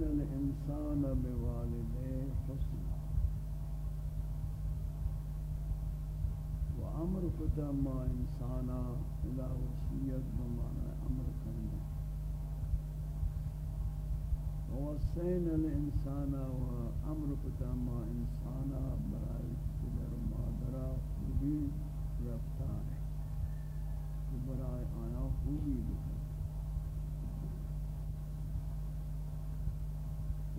وَوَصَّيْنَا الْإِنسَانَ بِوَالِدَيْهِ حُسْنًا. وَأَمْرُ كتا إِنسَانَا إِلَى وَصِيَّةٍ بِمَعْنَى بمعنى أمر وَوَصَّيْنَا ووصينا وَأَمْرُ وأمر إِنسَانَا برای پدر مادرا خوبی رفتار برای آیا خوبی بکن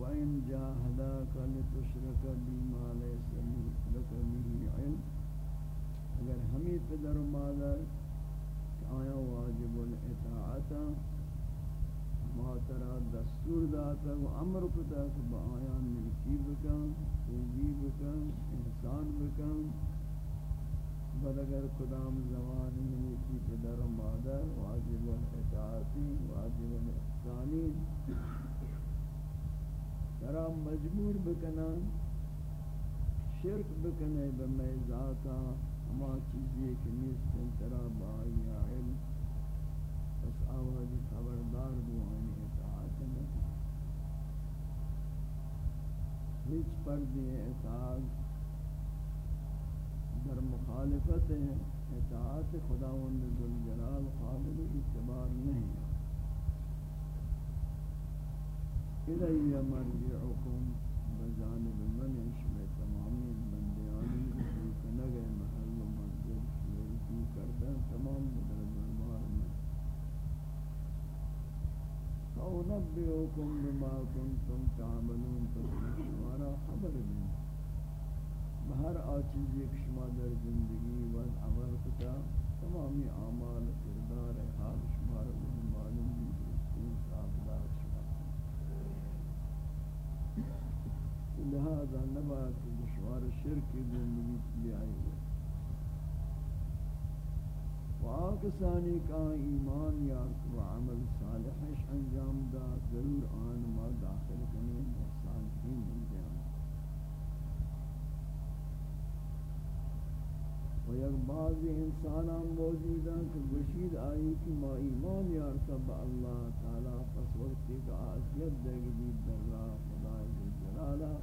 وَإِنْ جَاهَدَاكَ لِتُشْرِكَ بِمَا لَيْسَ لَكَ بِهِ عِلْمٌ اگر ہمیں پدر و مادر آیا واجب الاطاعت ما ترا دستور داتا و امر کتا کہ با آیا نیکی بکن، خوبی بکن، احسان بکن۔ بل اگر کدام زمان نیکی پدر و مادر واجب الاطاعتی واجب الاحسانی ترا مجبور بکنن، شرک بکنے بمی ذاتا ہما چیزی کہ نیستن ترا بائی علم. بس آوازی خبردار دوانی اطاعت نکن ہیچ پردی اطاعت در مخالفت اطاعت خداوند ذوالجلال قابل اعتبار نہیں. ہے إلي بجانب من شبه تمامی بندیانی رسول کنگے محل و منزل رسول کردن تمام در دربار میں فأنبئكم بما كنتم تعملون تشمارا خبر بہر آچیز ایک شما در زندگی و عمل کتا، تمامی اعمال کردار حال شمار معلوم بھی رسول صاحب لہذا نبا کہ دشوار شرک زندگی بھی آئی ہوئے واکسانی کا ایمان یا و عمل صالحش انجام دا، ضرور آن ما داخل کنی صالحین من و یک بعضی انسانان موجود ہیں کہ گشید آئی کہ ما ایمان یارتا با اللہ تعالی پس وقتی کا آسیت دے گی در راہ خدای جلالہ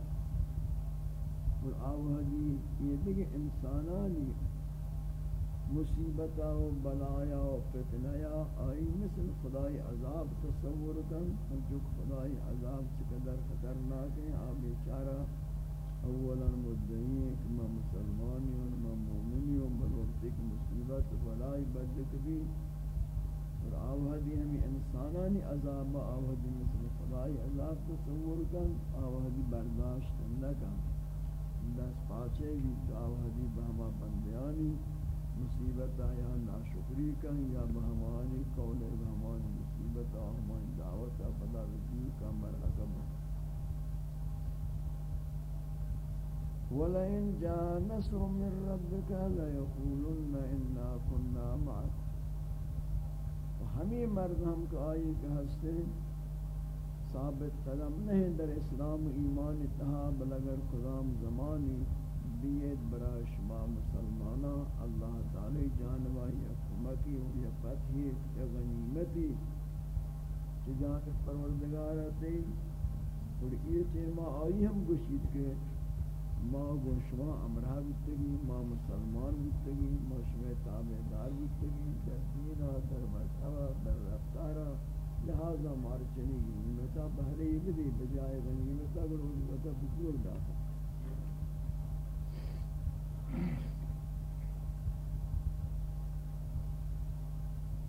اور آوہدی یہ دیکھ انسانانی مصیبتا و بلایا و فتنیا آئی مثل خدای عذاب تصور کن جو خدای عذاب چقدر خطرناک ہیں آپ بیچارہ اولا مدعی کہ میں مسلمانی ہوں، میں مومنی ہوں بلوقت ایک مصیبت بلائی بد کبھی۔ اور آوہدی ہمیں انسانانی عذاب آوہدی مثل خدای عذاب تصور کن آوہدی برداشت نکن. دست پاچے گی تو آوہدی بہما بندیانی، مصیبت یا ناشکری کن یا بہمانی قول بہمانی مصیبت آہمانی دعوت فلا رجوع کا مرحبا ولئن جاء نصر من ربك ليقولن إنا كنا معكم ہمیں مرد ہم کو آئی کہ ہستے ثابت قدم نہیں در اسلام ایمان اتحا بلگر قدام زمانی بیت برا شما مسلمانا اللہ تعالی جانبا یا حکمتی و یا فتحی یا غنیمتی جان پروردگار آتے اور یہ چیمہ آئی ہم گشید کے ما گون شما امرہ بیتگی ما مسلمان بیتگی ما شما تابعدار بیتگی در دینا در مرتبہ، در رفتارا لہذا مارچنی غنیمتا بہرے بدی بجائے غنیمتا غنیمتا بزرگ داتا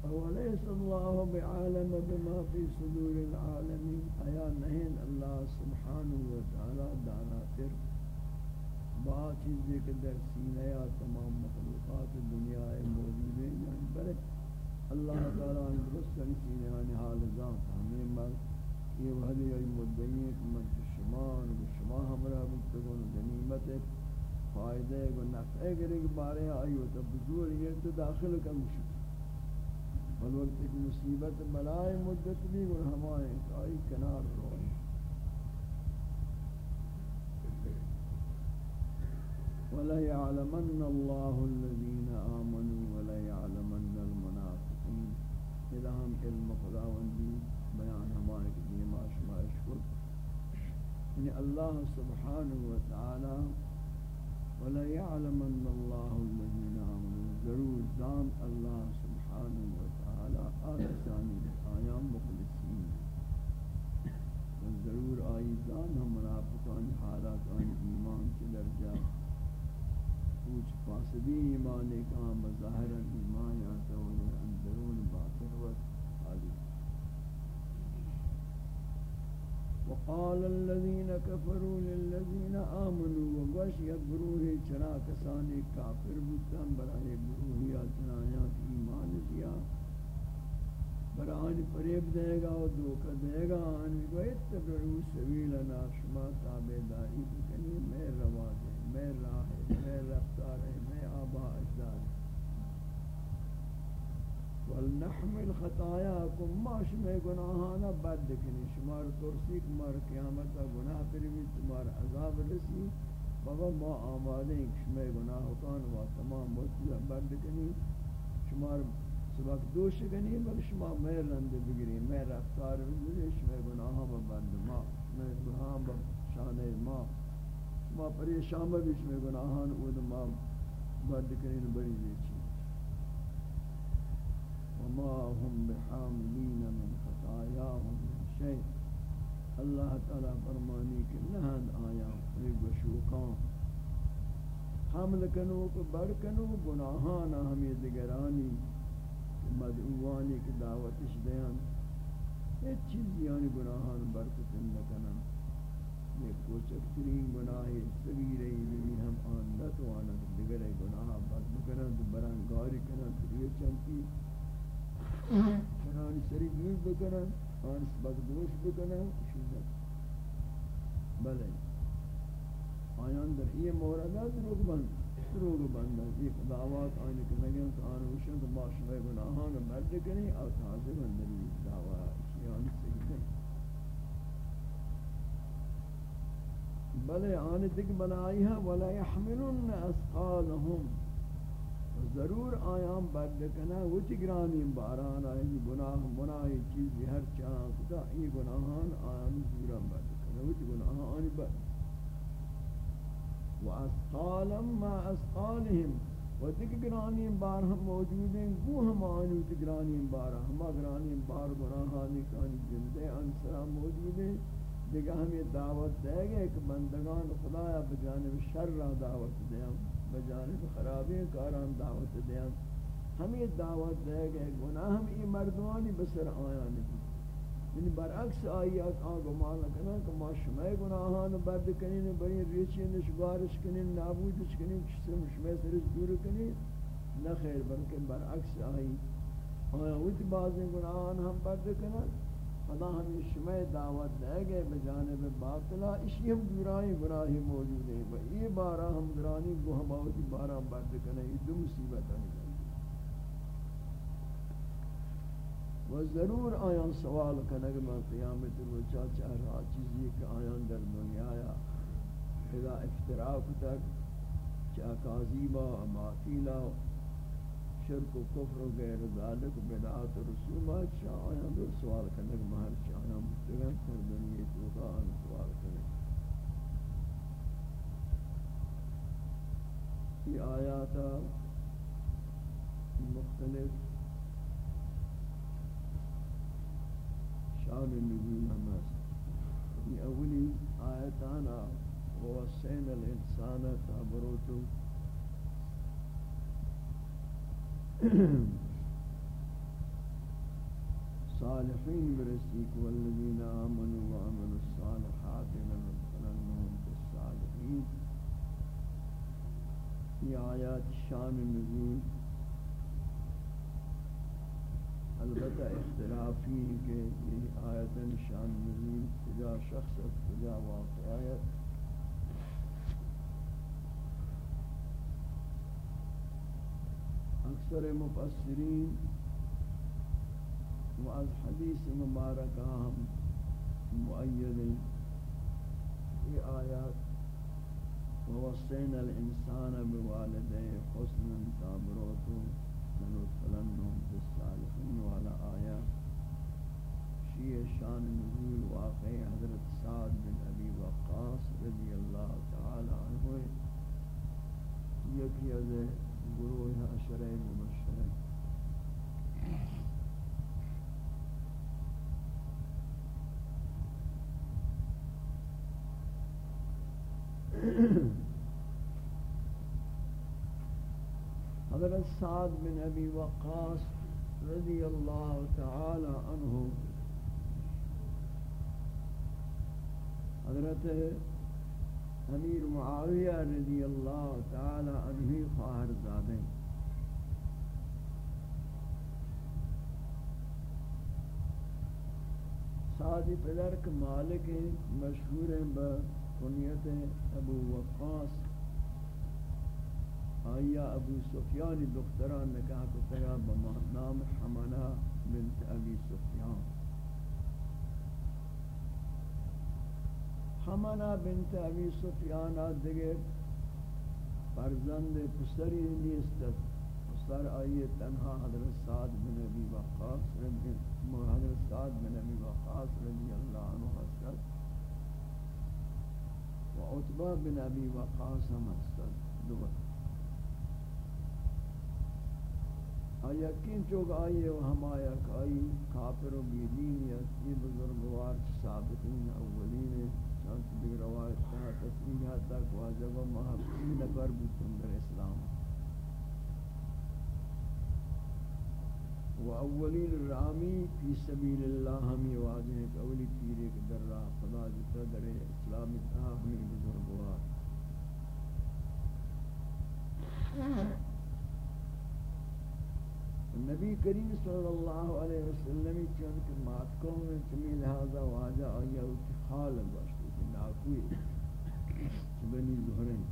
أوليس الله بعالم بما في صدور العالمين أيا نهين الله سبحانه وتعالى دعنا ترك با چیزی کہ در سینہ تمام مخلوقات دنیا موجود ہیں۔ یعنی بلے اللہ تعالیٰ نے درست کری سینہ یعنی حال ذات ہمیں مرد یہ وحدی ای مدعی من شمان و شما ہمرا بتگون غنیمت فائدے و نفع گرے کے بارے آئی و تب بزور یہ تو داخل کم شد۔ بل وقت ایک مصیبت بلائے مدت بھی اور ہمائے آئی کنار روئے۔ ولا يعلمن الله یعنی اللہ سبحانہ وتعالى ولا يعلمن الله الذين آمنوا. ضرور دان اللہ سبحانہ وتعالى آسانی آیا مخلصین ضرور آئی دان ہم منافقان حالات آن ایمان کے درجہ کچھ فاسدی ایمان وقال الذين كفروا للذين آمنوا وغش يبروه چرا کسانی کافر بودن برای گروہی چنایا ایمان دیا۔ برای فریب دے گا و دھوکہ دے گا۔ ان کو اتبعوا سبیلنا شما تابعداری کنی میں روا دے، میں راہ، میں رفتار ہے میں آبا اجداد۔ ولنحمل خطاياكم ماش میں گناہانا بد کنی شمار ترسی کمار قیامت گناہ پر بھی تمہار عذاب رسی، بابا ما آمادے ہیں شما گناہ کان و تمام مطلع بد کنی شمار سبق دوش کنی بل شما میں لند بگری میں رفتار بگری شما گناہ بد، ما میں گناہ شان ما ما پریشان بیش میں گناہان اود ما بد کرین بڑی بیچی وما هم بحاملین من خطایاهم من شیء اللہ تعالی فرمانی کہ نہن آیا ایک وشوکان حمل کنو کو بڑ کنو گناہان ہمیں دگرانی مدعوانی کی دعوتش دیان۔ ایک چیز یعنی گناہان برکتن نکنن یہ کوچک ترین گناہ صغیر بھی یعنی ہم آن نہ تو گناہ بس بکنن تو بران گاری کنن تو یہ چنتی بران سری دور بکنن آن بزدوش بکنن شوزت بلے آیان در یہ موردہ دروگ بند دروگ بند ایک دعوات آئین کے نگن کہ آن وشن کہ باشمہ گناہان مرد کریں اور تازے بندری دعوات شیعان سکتے بلے آن تک بنائی ہے وَلَا يَحْمِلُنَّ أَسْقَالَهُمْ ضرور آیام برد کنا وچ گرانی باران آئی گناہ مناہی چیزی ہر چاہاں کتا ای گناہان آیام زورا برد کنا وچ گناہان آنی برد و اسقالا ما اسقالهم و تک گرانی بار ہم موجود ہیں گو ہم آنی تک گرانی بار، ہم گرانی بار گناہانی کانی جندے انسرا موجود ہیں. دیکھا ہمیں دعوت دے گئے کہ بندگان خدایا بجانب شر را دعوت دے ہم. بجانب خرابی کاران دعوت دے ہم ہمیں دعوت دے گئے گناہ ہم ای مردوانی بسر آیا نہیں یعنی برعکس آیات آگو مالا کنا کہ ما شمع گناہان برد کنین بری ریچی نشگارش کنین، نابودش کنین کسی شمع سرش دور کنین. نخیر بلکہ برعکس آئی. آیا وچ بعض گناہان ہم برد کنن خدا ہمیں شمع دعوت دے گئے بجانب باطلہ اسی ہم دورانی گناہی موجود ہیں۔ یہ بارہ ہم درانی گو ہم آوٹی بارہ برد کنن یہ دو مصیبت آئی و ضرور آیان سوال کنگ من قیامت روچا چہرا چیزی کہ آیان در دنیا آیا اذا افتراق تک چا کاذیبا ماتیلا شرک و کفر و غیر ذالک و بدعات و رسومات چا آیان در سوال کنگ مہر چا آیان مستگن در دنیا توقع آن سوال کنگ یہ آیات مختلف شان نزول ہم یہ اولی آیتانا ووسین الانسان تابروتو صالحین برسیک والذین آمنوا وعملوا الصالحات لندخلنهم بالصالحین۔ یہ آیات شان نزول۔ البتہ اختلافی کہ یہ آیت شان نزول، کجا شخص، کجا واقع اکثر مفسرین و از حدیث مبارکہ ہم معید یہ آیات ووصينا الإنسان بوالديه حسنا تابروتو لنطلنهم في الصالحين وعلى آيات شيء شان نزول واقع حضرت سعد بن أبي وقاص رضي الله تعالى عنه يكي هذا گروه عشره مبشره. حضرت سعد بن ابی وقاص رضی اللہ تعالی عنہ حضرت امیر معاویہ رضی اللہ تعالی عنہ خواہر زادیں سعدی پدر کے مالک مشہور ہیں بکنیت ابو وقاص۔ آیا ابو سفیان دختران نکاح کو تیا نام حمنا بنت ابی سفیان۔ حمنا بنت ابی سفیان دیگه فرزند پسری نیست پسر آئیے تنہا حضرت سعد بن ابی وقاص رضی حضرت سعد بن ابی وقاص رضی اللہ عنہ حسد و عطبہ بن ابی وقاص ہم حسد دو وقت آیا کین چوک آئیے و ہم آیا کہ کافر و بیدین یا سی بزرگوار سابقین اولین چانس دیگر روایت کہا تسلیحات تک واجب و محبین نفر بودتن در اسلام۔ و اولین رامی فی سبیل اللہ ہمی واجہ ایک اولی تیرے کے در راہ خدا جتا در اسلامی تہا ہمی بزرگوار نبی کریم صلی اللہ علیہ وسلم چون کہ مات کو میں چمی لہذا واجہ آیا اتی خال باشتی کہ ناکوئی زہرین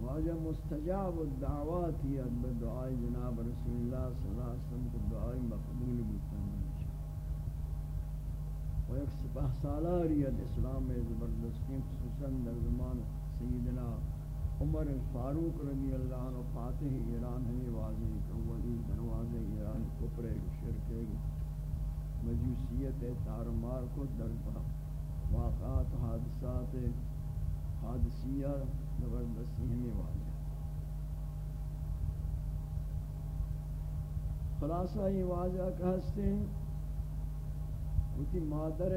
واجہ مستجاب الدعوات ہی بدعائی جناب رسول اللہ صلی اللہ علیہ وسلم کو دعائی مقبول بودتا ہے و ایک سپہ سالاری اسلام میں زبردستین خصوصا در زمان سیدنا عمر فاروق رضی اللہ عنہ فاتح ایران ہے واضح اولی دروازے ایران کفر شرک مجوسیت تارمار کو در واقعات، حادثات حادثیہ زبردستی ہمیں واضح خلاصہ یہ واضح کہ ہستے ہیں اسی مادر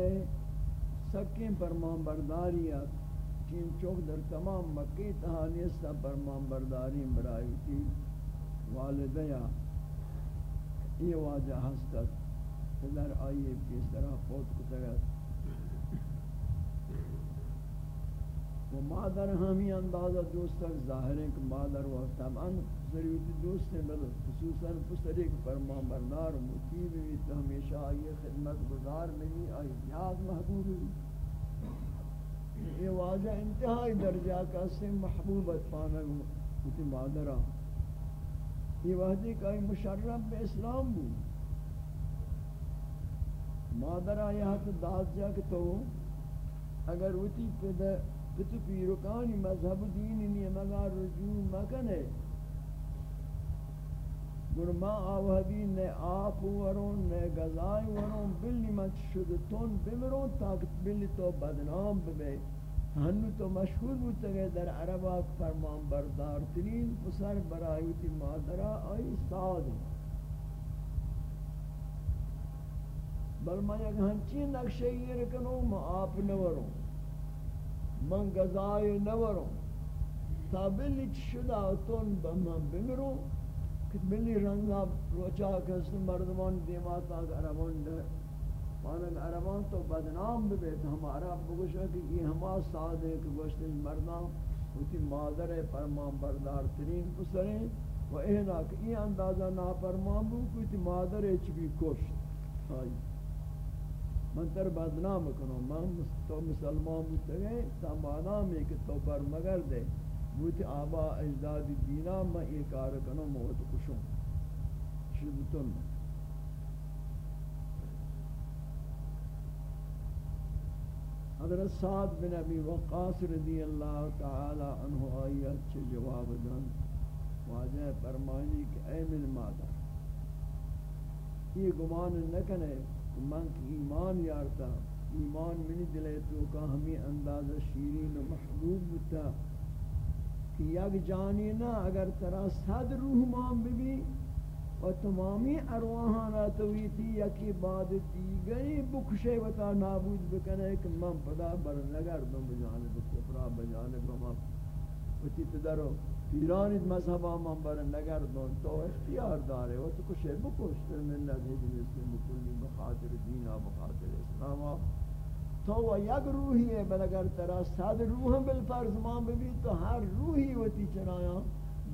سکیں فرمان برداریت چین چوک در تمام مکی تہانیستا فرمان برداری برائی تھی والدیا یہ واجہ ہستت پدر آئیے کس طرح خود کتگت و مادر ہمی اندازہ دوست تک ظاہر ہے کہ مادر و طبعا ضروری دوست ہیں بل خصوصاً پسر ایک فرمان بردار مطیب بھی تو ہمیشہ آئیے، خدمت گزار نہیں آئی یاد محبوب بھی یہ واجہ انتہائی درجہ کا سے محبوبت پانا ہوتی مادرہ یہ وحدی کا مشرف اسلام بو مادرہ یہاں تو داد جا کہ تو اگر وتی ہوتی پتو پیرکانی مذہب دینی نہیں مگا رجوع مکنے۔ گرما آوہدی نے آپ ورون، نے گزائی ورون، بلی مچ شد تون بمرون تاکت بلی تو بدنام ببے۔ ہنو تو مشہور بودتا گئے در عربات فرمان بردار ترین پسر برایوتی مادرہ آئی ساد بل میں یک ہنچی نقشہ یہ رکنو میں آپ نوروں من گزائی نوروں تا بلی شدہ تون بمن بمروں، کہ بلی رنگا روچا کس مردمان دیماتا عربان در مانند عربان تو بدنام ببیت ہمارا بگوشا کہ یہ ہما ساد ہے کہ گوشت مردان ہوتی مادر فرمان بردار ترین پسریں و اینا کہ یہ اندازہ ناپرمان بو کہ ہوتی مادر چکی کشت آئی۔ من تر بدنام کنو من تو مسلمان بودتا گئے تا مادام ہے کہ تو پر مگر دے بوتی آبا اجداد دینا میں یہ کار کنو موت کشوں شدتن میں حضرت سعد بن ابی وقاص رضی اللہ تعالی عنہ آیت چھ جواب دن؟ واجہ فرمانی کہ اے من مادر. یہ گمان نہ کنے من ایمان یارتا، ایمان منی دلے تو کا ہمیں انداز شیرین و محبوب بتا کہ یک جانی نہ اگر ترا صد روح مان بھی و تمامی ارواحانا تویتی یکی بعد دیگری بکشے وطا نابود بکنے کہ من پدا برنگر دوں بجانب کفرا بجانب ہما وطی تدرو پیرانید مذہبا من برنگر دوں تو اختیار دارے و تو کشے بکشتر من نبید مثل مکلی بخاطر دینا بخاطر اسلاما تو وہ یک روحی ہے بل اگر ترا صد روح بالفرض مان بھی تو ہر روحی وطی چنایا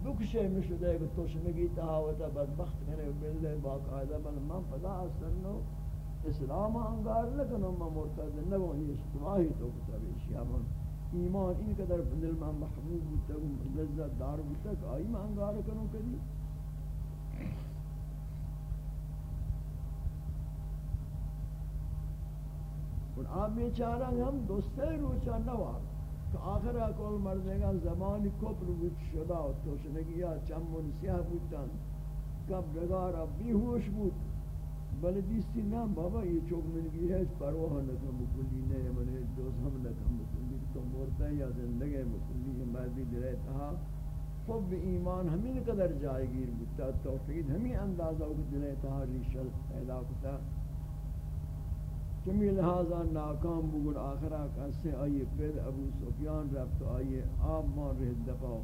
بکشے میں شدے کہ تو شنگی تہاوتا بدبخت کنے بلدے باقاعدہ بل من فدا اثرنو اسلام انگار لکنو من مرتد نبو یہ اشتواہی تو کتا بیشی ایمان این قدر دل من محبوب بودتا لذت دار بودتا کہ آئی من انگار کنو کدی اور آپ بیچارہ ہم دوستے روچا نوار. تو آخر کول مردے گا زمانی کفر بود شدا و توشنگیا چمون سیاه بودتن کب بگارا بیهوش بود. بل دیستی نام بابا یہ چوک من گی ہے پرواہ نکم بکلی نہیں من دوست ہم نکم. بکلی تو مرتا یا زندگی بکلی مردی درے تھا حب ایمان ہمیں قدر جائے گیر بودتا توفید ہمیں اندازہ دلے تھا ریشل پیدا کتا چمی لہذا ناکام بگل آخرہ کسے آئیے پید ابو سفیان رفت آئیے آب مان رہ دفاع۔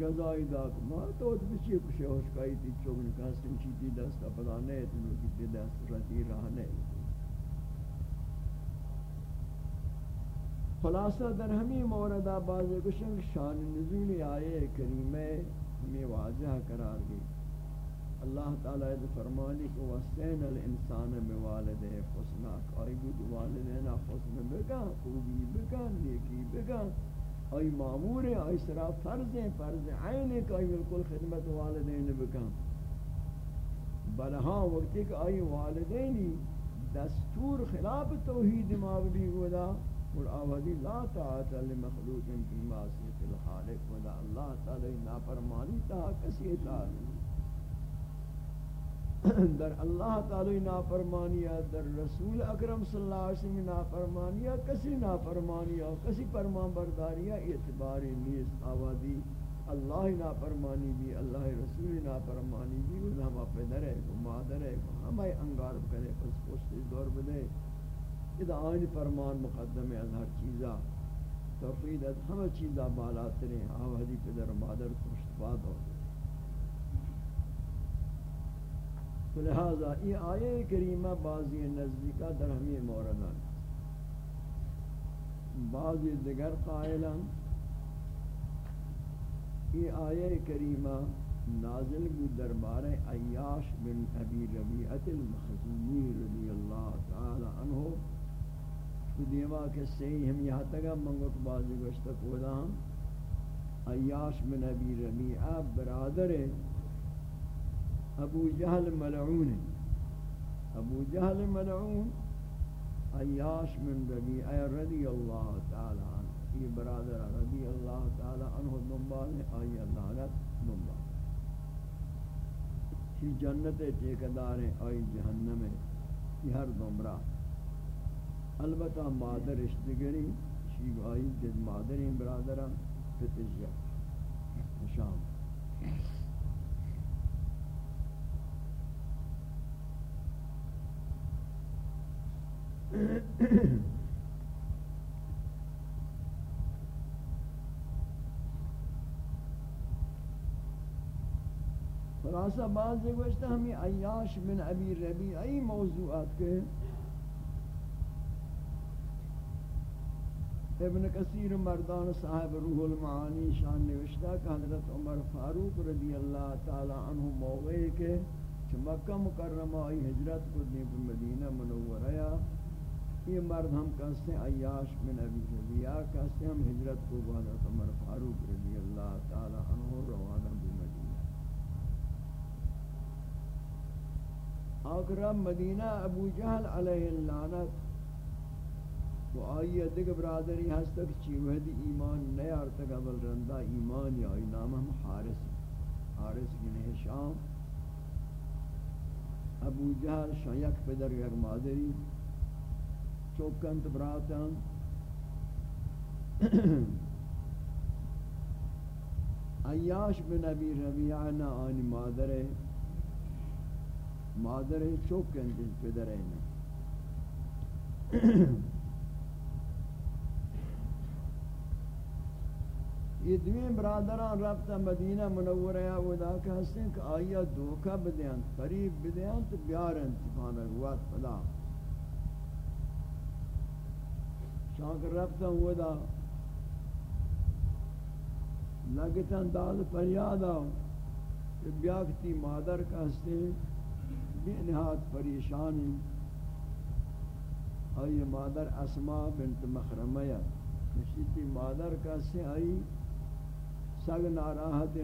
گزائی داک ما تو بچی کشے ہوشکائی تی چوگن کسے چیتی دستا پدا نہیں تنو کی دست رتی راہ نہیں۔ خلاصہ در ہمیں موردہ بازے کشن شان نزول آئے کریمہ ہمیں واضح قرار گئی۔ اللہ تعالی نے فرمانی کہ وسین الانسان بوالدے حسنا کوئی بود والدین حسن بکا خوبی بکا نیکی بکا ای معمور ہے ای سرا فرض ہے فرض عین ہے کہ بالکل خدمت والدین بکا بلہا ہاں، وقت کہ ای والدینی دستور خلاف توحید مابدی ہودا اور آوازی لا طاعت لمخلوق فی معصیت الخالق ودا اللہ تعالی نافرمانی تا کسی اطاعت در اللہ تعالی نافرمانیا در رسول اکرم صلی اللہ علیہ وسلم نافرمانیا کسی نافرمانیا کسی فرمان برداریا اعتباری نیست، آوازی اللہ نافرمانی بھی، اللہ رسول نافرمانی بھی، وہ ہم پدر ہے وہ مادر ہے ہمیں انگار کرے پس پوچھتے دور بدے اذا آئین فرمان مقدم ہے ہر چیزا توفید از ہمیں چیزا بالا ترے، آوازی پدر مادر پشت ہو تو لہذا یہ آیے کریمہ بعضی نزدیکہ در ہمیں موردان بعضی دیگر قائلان یہ آیے کریمہ نازل بھی دربار عیاش بن ابی ربیعت المخزومی رضی اللہ تعالی عنہ۔ دیما کے صحیح ہم یہاں تک منگو منگوک بازی گوشتک ہودا ہم۔ عیاش بن ابی ربیعہ برادر ابو جہل ملعون۔ ابو جہل ملعون عیاش من ربیع رضی اللہ تعالی عنہ۔ یہ برادر رضی اللہ تعالی عنہ دنبال آئی اللہ لعنت دنبال۔ یہ جنت ٹیکدار ہے، آئی جہنم ہے، یہ ہر دمرا البتہ مادر اشتگری شیب آئی جد مادر ہیں برادرہ فتجہ شام خلاصہ بعض یہ گوشتا ہمیں عیاش من ابی ربی ای موضوعات کے ابن کثیر مردان صاحب روح المعانی شان نوشتا کہ حضرت عمر فاروق رضی اللہ تعالی عنہ موقع کے مکہ مکرمہ ای حجرت کو دیب مدینہ منورہ یہ مرد ہم کہتے ہیں عیاش بن ابی ربیہ کہتے ہیں ہم ہجرت کو بعد عمر فاروق رضی اللہ تعالی عنہ روانہ بھی مدینہ۔ مدینہ ابو جہل علیہ اللعنت تو آئیے دیکھ برادری ہست تک چیوہد ایمان، نئے آرتک اول رندہ ایمان، یا آئی نام ہم حارس حارس بن شام ابو جہل شایک پدر یک مادری، چوکند براتان عیاش بن ابی ربیعہ نا آنی مادر ہے مادر ہے چوکند پدر ہے۔ یہ دویں برادران رابطہ مدینہ منورہ یا ودا کہ ہستیں کہ آیا دھوکہ بدیاں قریب بدیاں تو بیارن تفانہ گوات پدا شاک ربتا ہوا دا لگتا دال پریاد آو کہ بیاکتی مادر کا ہستے بے نہاد پریشانی. آئی مادر اسما بنت مخرمیہ نشیتی مادر کا ہستے آئی سگ ناراحت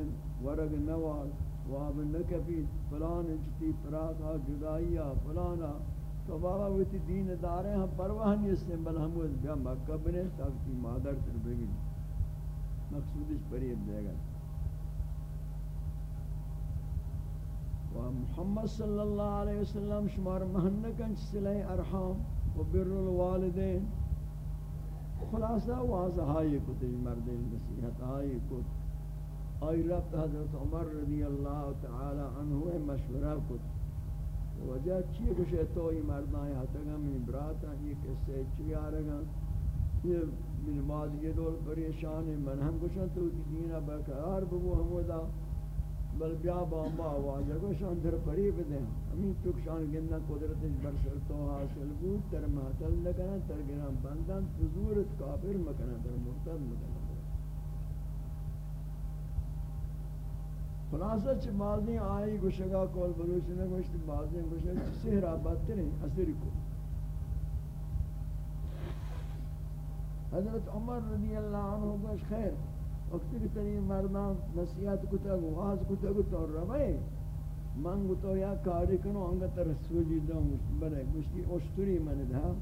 ورگ نوال واب نکفی فلان اجتی فراقا جدائیہ، فلانا، تو بابا وہ تی دین دار ہیں ہم پرواہ نہیں اس نے، بل ہم اس بیا مکہ بنے تاکہ مادر تر بگی۔ مقصود اس پریب دے گا۔ و محمد صلی اللہ علیہ وسلم شمار مہنکن صلح ارحام و بر الوالدین۔ خلاصہ، واضح آئی کت مرد نصیحت آئی کت آئی رفت حضرت عمر رضی اللہ تعالی عنہ مشورہ کت۔ وجہ چیئے کچھ توئی مردان ہے ہتگا من براتا یہ قصے چی آرگا یہ من بعد یہ دول پریشان ہے من ہم کچھ تو دینہ برقرار بگو ہمودا بل بیا باما واجہ کو شان در قریب دیں ہمیں تک شان گننا قدرت برسر تو حاصل بود، تر محتل لکنا تر گرام بندن تزورت کافر مکنا تر مرتد مکنا خلاصہ چھ بازیں آئی گوشگا کول بلوچ نے گوشت بازیں گوشگا سہر آباد ترین اثر کو۔ حضرت عمر رضی اللہ عنہ گوش خیر وقتی کہ تنین مردان نصیحت کتا گو واز کتا گو تو روئے من گو تو یا کاری کنو، انگا تر سوجی دو بلے، گوشتی اشتری من دا۔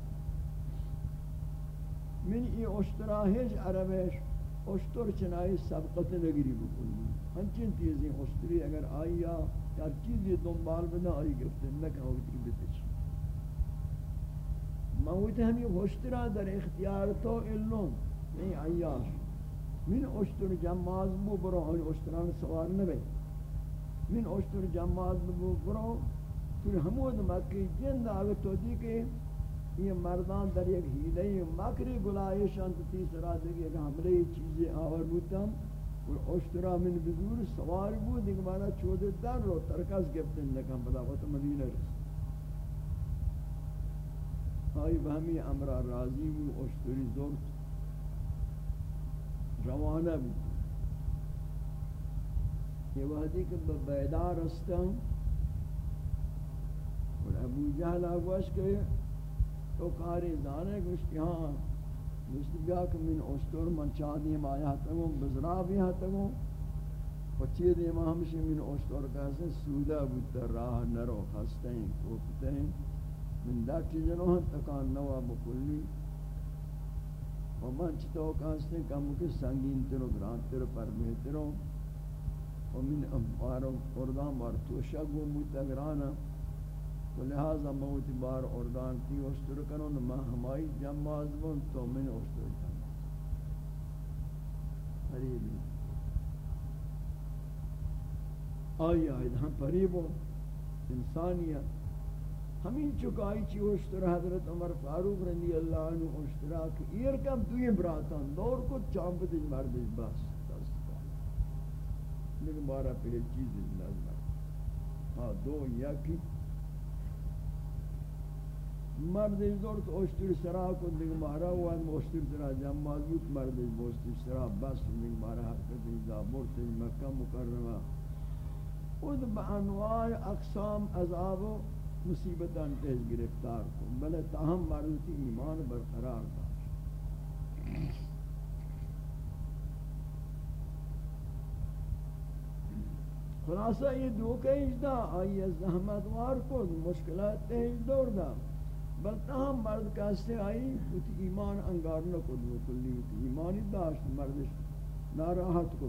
من ای اشترا ہیچ عربش اشتر چنائی سبقت نگری بکلی ہنچین تیزیں اشتری اگر آئی یا ہر چیزی دنبال بنا آئی گفتے نکا ہوتی بتچ موت ہمیں اشترا در اختیار تو علم نہیں عیاش من اشتر جماز بو برو ہن اشتران سوار نہ بے من اشتر جماز بو برو پھر حمود مکی جن آگے تو دی کہ یہ مردان در ایک ہیلے مکری گلائش انت تیسرا دیگه کہ حملے چیزیں آور بودتم اور اشترا من بزور سوار بود. دیگه مانا چود در رو ترکز گفتن لکن بدا وقت مدینہ رس آئی بہمی امرا راضی بود. اشتری زورت روانہ بھی یہ وحدی کہ بیدار رستم. اور ابو جہل آگوش کہ تو کاری دانے گوشتی ہاں گوشتی بیا کہ من اشتر من چاہدیم آیا تگوں بزرا بھی تگوں پچی دیما ہمشی من اشتر کہتے سودا بودتا، راہ نرو خستیں کوپتیں من در چیزنوں تکان نوا بکلی۔ و من چطور کہاستے ہیں کہ مکہ سنگین ترو، گران ترو پر بہتروں و من امبارو اردان بار توشک و موتا گرانا و لہذا موت بار اردان تی اشتر کنو نما ہمائی جماز بون، تو من اشتر کنو قریبی آئی آئی ہم پریبو انسانیت ہمیں چکائی چی اشترا حضرت عمر فاروق رضی اللہ عنہ اشترا کہ ایر کم دوئی براتان، دور کو چامپ دیج مردش بس. لیکن بارا پہل چیز لازم ہاں دو یکی مردش دور تو اشتر سرا کو دیکھ مارا و ہوا اشتر سرا جمع مازوت مردش بوشتر سرا بس دیکھ مارا حقیقت ایزا مرتج مکہ مکرمہ خود بانواع اقسام عذابو مصیبتان تیز گرفتار کو بلے تاہم مردی ایمان برقرار داشت خلاصہ یہ دو کہیج دا آئی زحمت وار کو مشکلات تیز دور دا. بل تاہم مرد کہستے آئی کچھ ایمان انگار نہ کو دو کلی ایمانی داشت، مردش ناراحت کو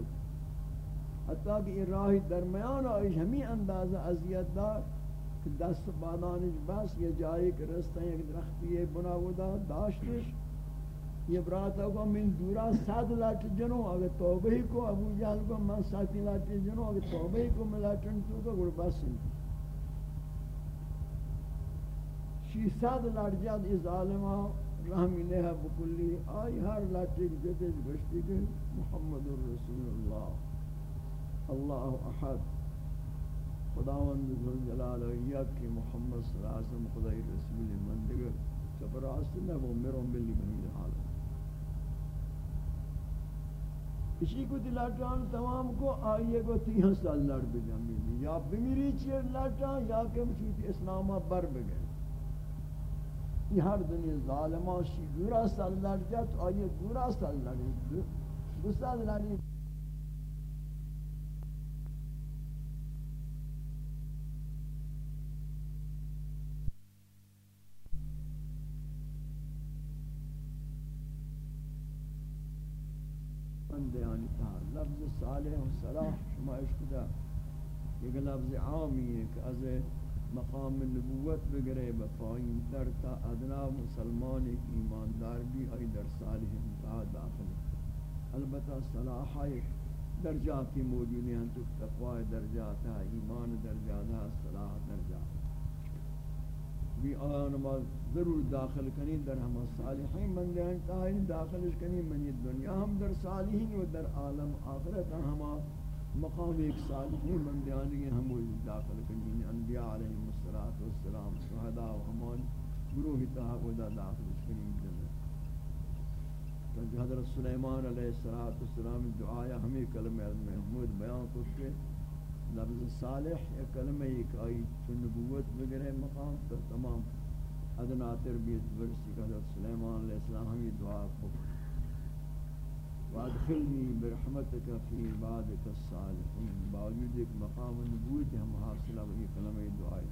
حتیٰ کہ یہ راہی درمیان آئی ہمیں اندازہ عذیت دار کہ دست بادانش بس یہ جائے کہ رستہ ایک درختی ہے بنا ودا داشتش. یہ براتا کو من دورا ساد لاٹ جنو اگر توبہ کو، ابو جہل کو من ساتی لاٹ جنو اگر توبہ کو ملاٹن تو تو گر بس. شی ساد لاٹ جاد اس ظالمہ، رحمی لہا بکلی، آئی ہر لاٹ ایک جدید گشتی کہ محمد الرسول اللہ۔ اللہ احد۔ خداوند ذل جلال و یک کہ محمد صلی اللہ علیہ وسلم، خدای رسول من دیگر سفر آست نہ وہ میروں بلی بنی حال اسی کو دلاٹان تمام کو آئیے کو تیہ سال لڑ بجامی۔ یا بمیری چیر لاٹان یا کہ مچوتی اسلامہ بر بگئے۔ یہ ہر دنیا ظالمان شی دورا سال لڑ جات آئیے دورا سال لڑ دو سال لڑ بیانی تھا لفظ صالح و صلاح شما اشکدا ایک لفظ عامی ہے کہ از مقام نبوت بگرے بپائین تر تا ادنا مسلمان ایک ایماندار بھی آئی در صالح انتہا داخل البتہ صلاح ایک درجاتی موجود ہیں تو تقوی درجات ہے ایمان درجات ہے صلاح درجات بھی آن ما ضرور داخل کنی در ہم صالحین من دہن تاہین داخل کنی من یہ دنیا ہم در صالحین و در عالم آخرت ہم آخرت مقام ایک صالحین من دہن ہم داخل کنی یعنی انبیاء علیہ السلام شہداء و ہمان گروہ تاہودا داخل کنی جنت حضرت سلیمان علیہ السلام دعایا ہمیں کلمہ محمود بیان کرتے لفظ صالح، یا کلمہ ایک آئی تو نبوت بگرے مقام تو تمام ادنا تربیت برسی حضرت سلیمان علیہ السلام ہمیں دعا کو وادخلنی برحمتک فی عبادک الصالحین۔ باوجود ایک مقام نبوت ہم حاصلہ بگی کلمہ دعائی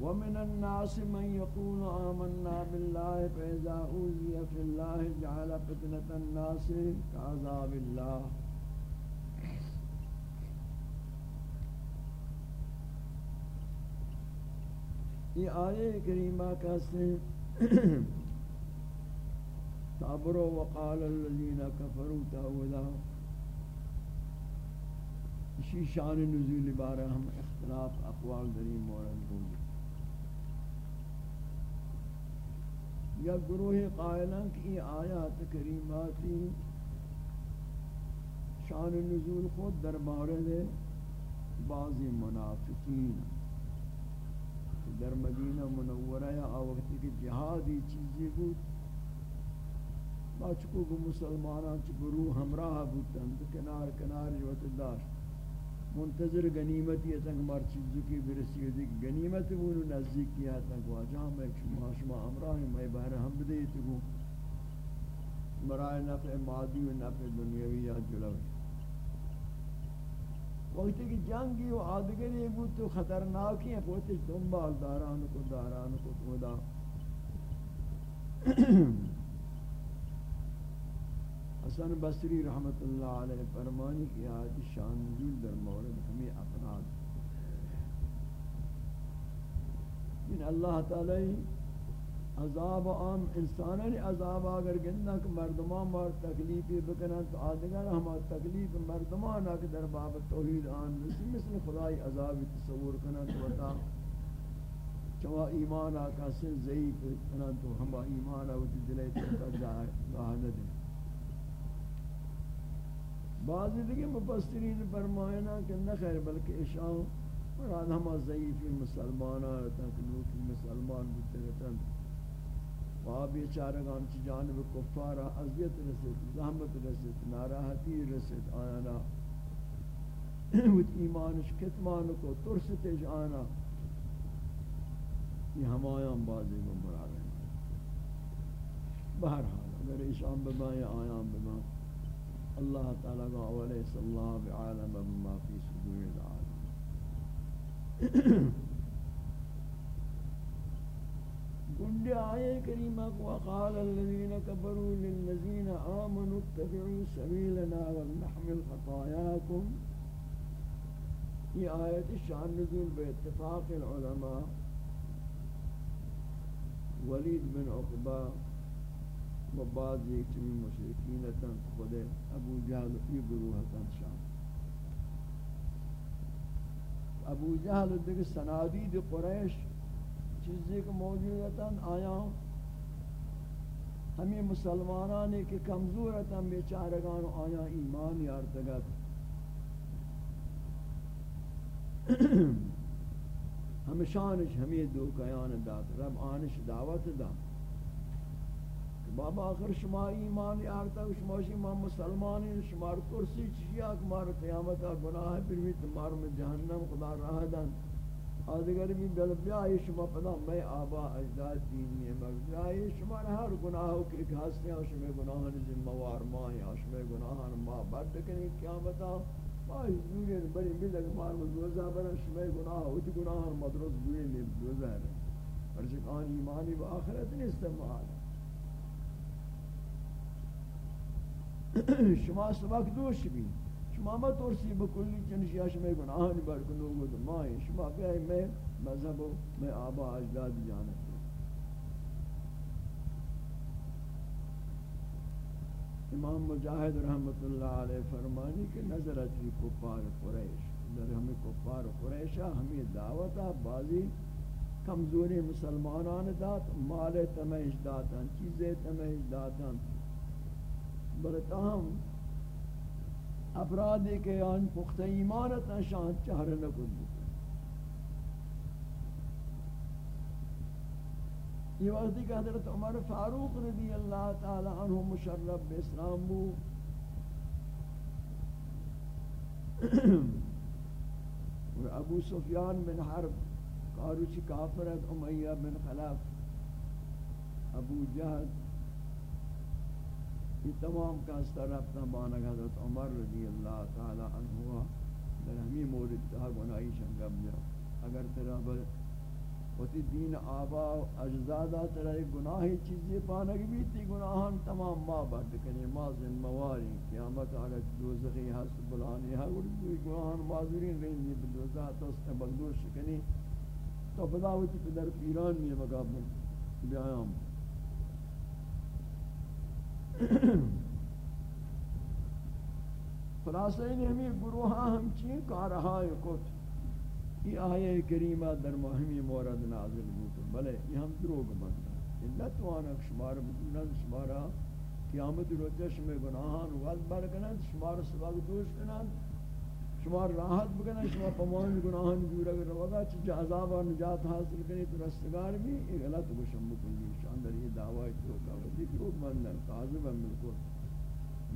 ومن الناس من يقول آمنا بالله فإذا أوذي في الله جعل فتنة الناس كعذاب الله۔ یہ آیے کریمہ کا سے صبروا وقال الذين كفروا تاولا اسی شان نزول بارہ ہم اختلاف اقوال دری مورد ہوں یا گروہ قائلان کی آیات کریماتی شان نزول خود در مورد بعض منافقین در مدینہ منورہ یا وقتی کی جہادی چیزی بود۔ با چکو کو مسلمانان چکو گروہ ہمراہ بودتن تو کنار کنار جوت داشت۔ منتظر غنیمت یہ تنگ مار چیزوں کی برسی ہوئی کہ غنیمت نزدیک کیا تنگ واجہ میں شما شما ہمراہ میں بہر ہم بدے تو برائے نفع مادی و نفع دنیاوی یا جلوی وقتی کہ جنگی و آدگری بود تو خطرناکی ہیں پوچھتے دنبال داران کو داران کو تودا حسن بصری رحمت اللہ علیہ فرمانی کی آج شان نزول در مورد ہمیں افراد ان یعنی اللہ تعالی عذاب عام انسانانی عذاب اگر گندہ کہ مردمان بار تکلیفی بکنن تو آدگر ہما تکلیف مردمان آکے در باب توحید آن نسی مثل خدای عذابی تصور کنن تو بتا۔ چوا ایمان آکا سے ضعیف کنن تو ہما ایمان آوتی دلے تکا جاہ ندے بعضی دیکھیں مفسرین فرمائنا کہ نخیر بلکہ اشاؤں مراد ہما ضعیفی مسلمانہ تکلیفی مسلمان بودتے رہتا وہاں بیچارگان چی جانب کفارا عذیت رسید، زحمت رسید، ناراحتی رسید آنا وچ ایمانش کتمان کو ترستش آنا. یہ ہمایان بازی کو مراد ہے بہرحال اگر ایشان ببائیں یا آیان ببائیں اللہ تعالیٰ کا اولی صلی اللہ بعالم بما فی صدور العالم۔ گنڈے آئے کریمہ کو وقال الذین کبروا للذین آمنوا اتبعوا سبیلنا ولنحمل خطایاکم۔ یہ آیت شان نزول بے اتفاق العلماء، ولید بن عقبہ۔ و بعض ایک چمی مشرکین تن خود ابو جہل ای گروہ تن شام. ابو جہل دیکھ سنادید قریش چیزی کہ موجودتاً آیا ہمیں مسلمانانی کہ کمزورتاً بیچارگان آیا ایمان یارتگت ہمشانش ہمیں دو قیان داد، رب آنش دعوت دا بابا آخر شما ایمان یارتا شما شما مسلمانی شمار کرسی چشیا کمار قیامتا گناہ پھر بھی تمہار میں جہنم خدا راہ دن آدگر بھی بل بیائی شما پدا میں آبا اجداد دینی ہے مگر بیائی شما ہر گناہوں کے ایک ہستے ہیں شما گناہان ذمہ وار ماں یا شما گناہان ماں برد کنی کیا بتا ماں زوری بڑی بلک مار مدوزہ برا شما گناہ ہاں، ہوتی ہاں، گناہان ہاں، مدرس زوری میں دوزہ ہے۔ اور چکان ایمانی با آخرت نہیں استعمال۔ شما سبق دوش بھی شما ما ترسی بکلی چنشی شما گناہانی برکنو گو تو مائی شما بیائی میں مذہب و میں آبا اجداد جانت امام مجاہد رحمت اللہ علیہ فرمانی کہ نظرت بھی کفار قریش. در ہمیں کفار قریشہ ہمیں دعوتا بازی کمزوری مسلمانان دات مال تمیش داتن چیزیں تمیش داتن بلتاہم افرادی کے آن پختہ ایمانت شان چہر نکن یہ وقتی کہ حضرت عمر فاروق رضی اللہ تعالی عنہ مشرف اسلام بو اور ابو سفیان بن حرب، کاروچی کافرت امیہ بن خلاف، ابو جہد یہ تمام کا رفتہ بانک حضرت عمر رضی اللہ تعالی عنہ در ہمی مورد تہا گناہی شنگب جا اگر تیرا بل وتی دین آبا و اجزادا ترا گناہی چیزی پانک بھی تی گناہان تمام ما برد کنی ما ذمواری قیامت آگا دوزخی حس بلانی ہے اور گناہان معذورین رہنی بدوزہ تو اس نے بگدوش کنی تو بداوتی پدر پیران میں مقابل بیایام۔ خلاصہ انہیں ہمیں گروہاں ہم چین کارہائی کت یہ آیہ کریمہ در مہمی مورد نازل ہوتا بلے، یہ ہم دروگ بندہ اللہ توانا شمار بکنن شمارا قیامت روچش میں گناہان وقت بڑھ برکنن شمار سباق دوش کنن۔ شما راحت بکنن، شما پمان گناہن دور اگر روگا چیز عذاب و نجات حاصل کریں تو رستگار بھی ایک غلط گشم بکنی شان در یہ دعوی تو کہا یہ دروگ بندن قاضب ہم ملکل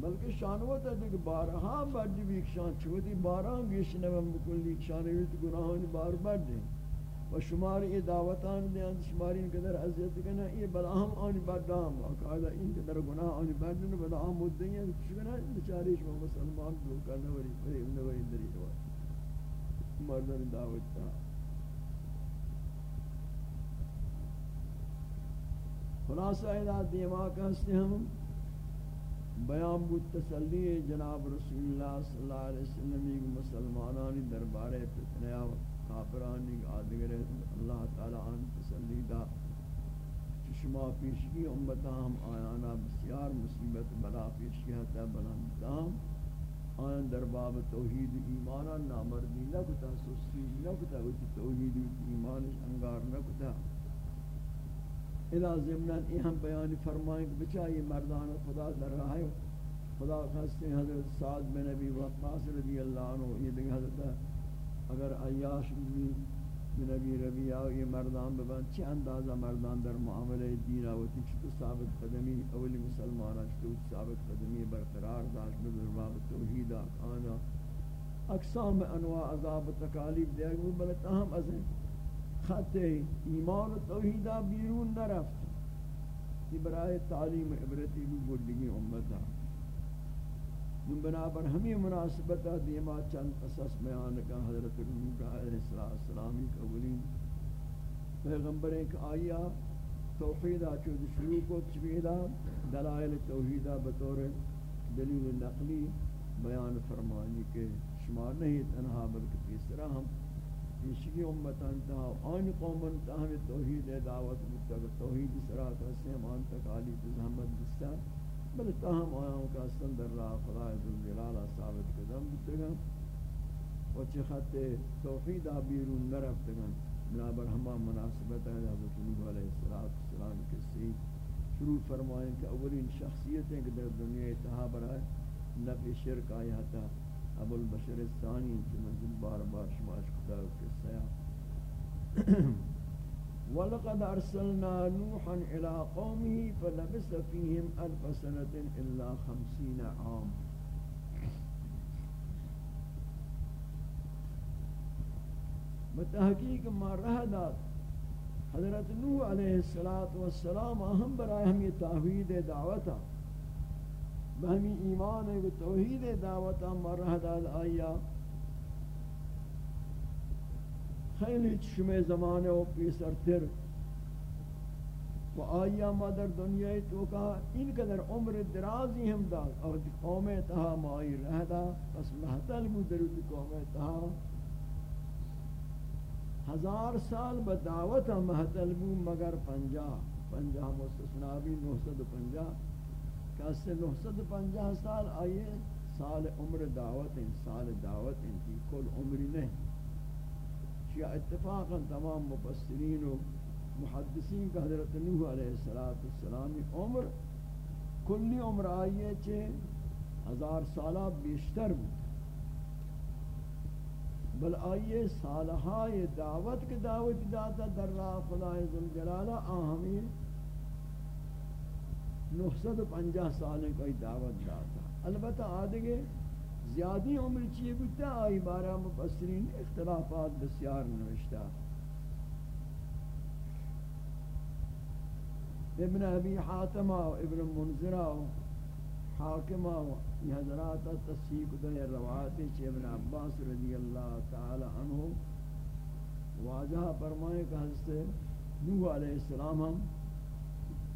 بلکہ شانوت ہے دیکھ بارہاں بڑھ بھی شان چھوٹی بارہاں گیش نوم بکلی شان ویت گناہوں بار بڑھ دیں و شمار یہ دعوتان دیں شماری ان قدر عزت کنا یہ بلاہم آنی بردام قاعدہ ان قدر گناہ آنی بردن بلاہم مدیں ہیں چکنا بچاری شما مسلمان دو کرنا وری وری وری دری دوا مردن دعوت تا خلاصہ ادا دیما کا ہستے ہم بیان بود تسلی جناب رسول اللہ صلی اللہ علیہ وسلم کی مسلمانانی دربار فتنیا کافرانی آدگر اللہ تعالی ان تسلی دا چشما پیشگی امتا ہم آیانا بسیار مصیبت بلا پیشگی حتی بلند دام آیان در باب توحید ایمانا نامردی نکتا، سستی نکتا توحید ایمانش انگار نکتا۔ اذا ضمن یہ ہم بیان فرمائیں کہ بچائی مردان خدا در رہا خدا خاصے حضرت سعد بن نبی وقاص رضی اللہ عنہ، یہ دیکھ حضرت اگر عیاش بھی نبی ربیع یہ مردان ببن چی اندازہ مردان در معاملہ دین آوتی چھتو ثابت قدمی؟ اولی مسلمانہ چھتو ثابت قدمی برقرار داشت بدر توحید آنا اقسام انواع عذاب و تکالیف دیا گئے بلکہ اہم ازیں خط ایمان و توحیدہ بیرون نرفت. یہ برائے تعلیم عبرتی بھی بردگی امتا من بنابر ہمیں مناسبتا دیما چند قصص بیان کا حضرت روح علیہ السلامی کا ولین پیغمبریں کہ آیا توحیدہ چود شروع کو چبیدہ دلائل توحیدہ بطور دلیل نقلی بیان فرمانی کے شمار نہیں، تنہا بلکہ تیسرا ہم پیشگی امتان تا آن قومن تا ہمیں توحید دعوت بکتا توحید سرات رسے ہم آن تک آلی تزہمت بستا بل تاہم آیاں کا سن در راہ خدا ذوالجلال ثابت قدم بکتا گا و چی خط توحید بیرون نرفتا گا بنابر ہما مناسبت ہے حضرت نوح علیہ السلام کے سی شروع فرمائیں کہ اولین شخصیتیں کہ در دنیا اتحا برائے نفی شرک آیا تھا ابو البشر الثانی کہ منزل بار بار شماش خدا کے سیا ولقد ارسلنا نوحا الى قومه فلبث فيهم الف سنه الا 50 عام. بتحقیق ما رہ داد. حضرت نوح علیہ السلام ہم برائے ہم یہ توحید دعوت بہمی ایمان ہے کہ توحید دعوتا مرہ داد، آیا خیلی چشم زمانے و پیسر تر۔ و آیا ما در دنیای تو کہا، ان قدر عمر درازی ہم داد اور قوم تہا مائی رہ دا۔ پس محتل مدرد قوم تہا۔ ہزار سال بدعوت محتل مو، مگر پنجا پنجا مستثنا بھی نو سد پنجا کہ اس سے نحصد پنجہ سال آئیے؟ سال عمر دعوت ہیں سال دعوت ہیں کی کل عمری نہیں۔ شیعہ اتفاقا تمام مفسرین و محدثین کا حضرت نوح علیہ السلام عمر کلی عمر آئیے چھے ہزار سالہ بیشتر بود۔ بل آئیے سالہائے دعوت کے دعوت داتا در راہ خدای ذوالجلالہ آہمین نحصد پنجہ سالیں کوئی دعوت داتا۔ البتہ آدھگے زیادی عمر چیئے بودتا آئی بارہ مفسرین اختلافات بسیار نوشتا ابن ابی حاتمہ و ابن منذرہ و حاکمہ و یہ حضرات تصحیق دے روایت چھ ابن عباس رضی اللہ تعالی عنہ واجہ فرمائے کہ حضرت نوح علیہ السلام ہم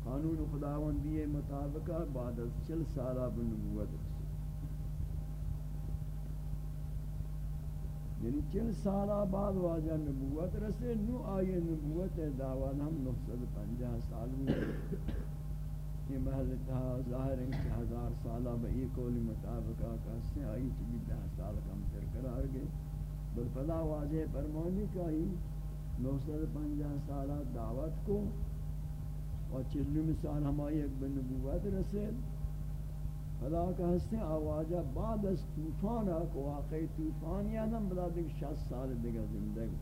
قانون خداوندی مطابق بعد از چل سالہ بنبوت یعنی چل سالہ بعد واجہ نبوت رسے، نو آئے نبوت دعوان ہم نقصد پنجہ سال میں یہ محل تہا ظاہر ہے کہ ہزار سالہ بئی کولی مطابق آقا سے آئی چلی دہ سال کم تر قرار گئے۔ بل پدا واجہ فرمانی کہ آئی نقصد پنجہ سالہ دعوت کو اور چلی مثال ہمائی ایک بن نبوت رسے۔ خدا کا ہستے آوازہ بعد از طوفان کو واقعی طوفان یا نم بلا دیکھ شاست سال دیگا زندگی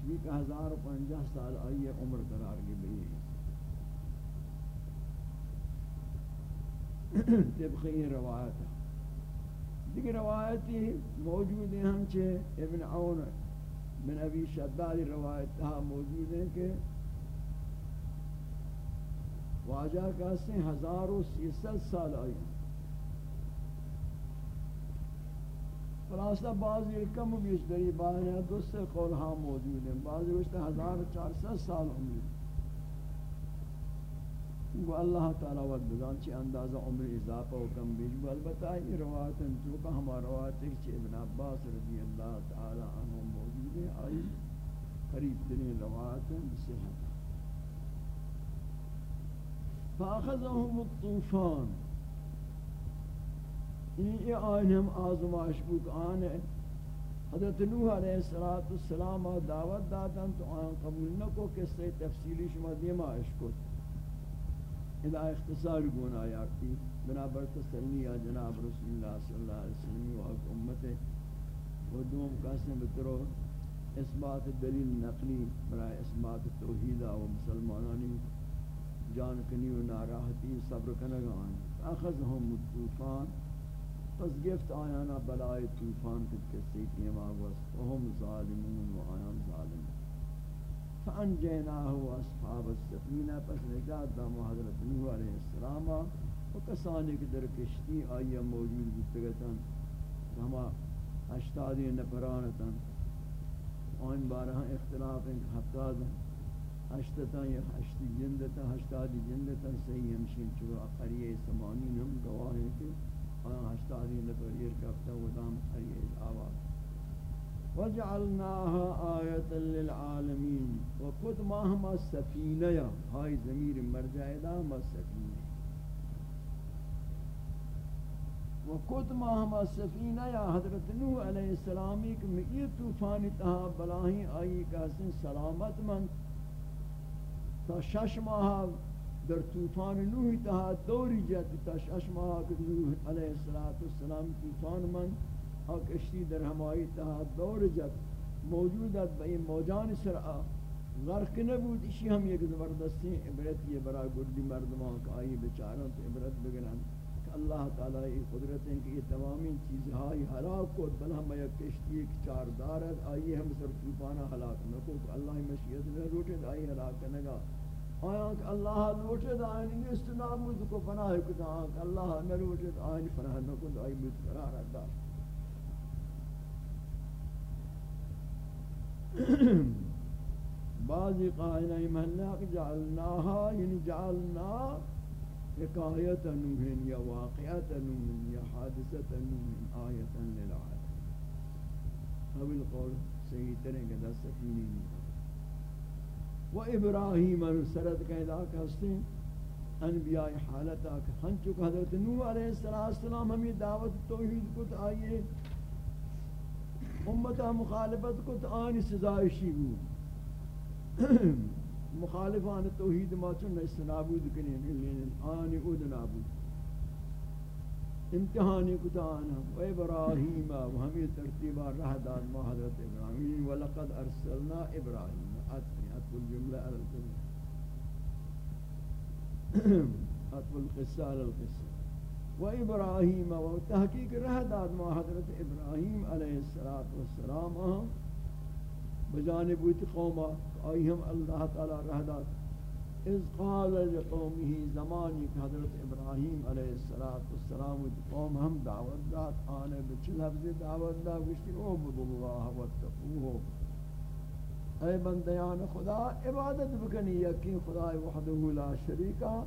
چوی ہزار پنجہ سال آئیے عمر قرار کی بھی طبقی روایت. دیکھ روایتی موجود ہیں ہم چھے ابن عون، من ابی شداد روایت تہا موجود ہیں کہ واجہ کہتے ہیں ہزار و سیست سال آئی خلاصہ بعضی کم بیش دری باہر ہیں، دو سے قول ہاں موجود ہیں۔ بعضی وشتا ہزار چار ست سال عمر وہ اللہ تعالی وقت بزان چی اندازہ عمر اضافہ و کم بیش، وہ البتہ یہ روایت ہیں، جو کہ ہمارا روایت ہے کہ ابن عباس رضی اللہ تعالی عنہ موجود ہیں آئی قریب ترین روایت ہیں بصحت فاخذهم الطوفان. یہ آئین ہم آزمائش بک آن حضرت نوح علیہ السلام دعوت داتا تو آن قبول نہ کو کس سے تفصیلی شما دیما عشقت اذا اختصار گونا یاکتی بنابر تسلی یا جناب رسول اللہ صلی اللہ علیہ وسلم و حق امت و دوم قاسم بترو اثبات دلیل نقلی برای اثبات توحیدہ و مسلمانانی جان کنی و ناراحتی صبر کنگان اخذهم الطوفان، پس گفت آیانا بلائے طوفان کت کسی تیما وست وهم ظالمون و آیان ظالم. فانجیناه و اصحاب السفینہ، پس نجات دام حضرت نوح علیہ السلام و کسانی کی در کشتی آئی موجود بودتگتن ہما اشتادی نپرانتن آن بارہ اختلاف ان ہفتاد ہشتتا یا ہشتی جندتا ہشتادی جندتا صحیح ہمشین چو قریہ سمانی نم گواہ ہیں کہ آیا ہشتادی لپریر کفتا ودام قریہ آواز وجعلناها آیتا للعالمین. وقت ما ہما سفینہ یا. ہائی ضمیر مرجعدہ ما سفینہ وقت ما ہما سفینہ یا. حضرت نوح علیہ السلامی کہ میں یہ طوفانی تہا بلاہی آئی کہ سلامت من تا شش ماہ در طوفان نوح تہا دوری جت تا شش ماہ کہ نوح علیہ السلام طوفان من اور کشتی در ہمائی تہا دور جت موجودت بئی موجان سرعہ غرق نبود. اسی ہم ایک زبردستی عبرت یہ برا گردی مردمان کا آئی بچاروں تو عبرت بگرن کہ اللہ تعالی یہ قدرت ہے کہ یہ تمامی چیزیں ہائی حلاک کو بل ہم یک کشتی ایک چار دارت آئی ہم سر طوفانہ حلاک نکو کہ اللہ مشیت میں روٹے آئی حلاک نگا. آیا کہ اللہ لوٹد آئین نیست نامود کو پناہ کتا کہ اللہ نہ آئین پناہ نہ کن آئی بود قرار ادا بعضی قائلہ محلہ جعلناها یعنی جعلنا حکایت نوحن یا واقعات نوحن یا حادثت نوحن آیتا للعالم قبل قول صحیح طرح کہ دست نہیں و ابراہیم سرد قیدا کہستے ہیں انبیاء حالتا کہ ہنچو کہ حضرت نوح علیہ السلام ہمیں دعوت توحید کو آئیے امتا مخالفت کو تو آنی سزائشی بود مخالفان توحید ما چون اس نابود کنی آنی اود نابود۔ امتحانی کو آنا۔ و ابراہیم، و ہمیں ترتیبہ رہ داد ما حضرت ابراہیم ولقد ارسلنا ابراہیم۔ اطول الجملة على الجملة عطف القصة على القصة. وإبراهيم وتحقيق رهد آدم حضرت إبراهيم عليه الصلاة والسلام. آه. بجانب قوم أيهم الله تعالى رہدات إذ قال لقومه زمانی کہ حضرت ابراہیم علیہ الصلاة والسلام قوم هم دعوت دات آنے بچل حفظ دعوت دات گشتی اوبد اللہ واتقوه اے بندیان خدا، عبادت بکنی، یقین خدا وحدہ لا شریکہ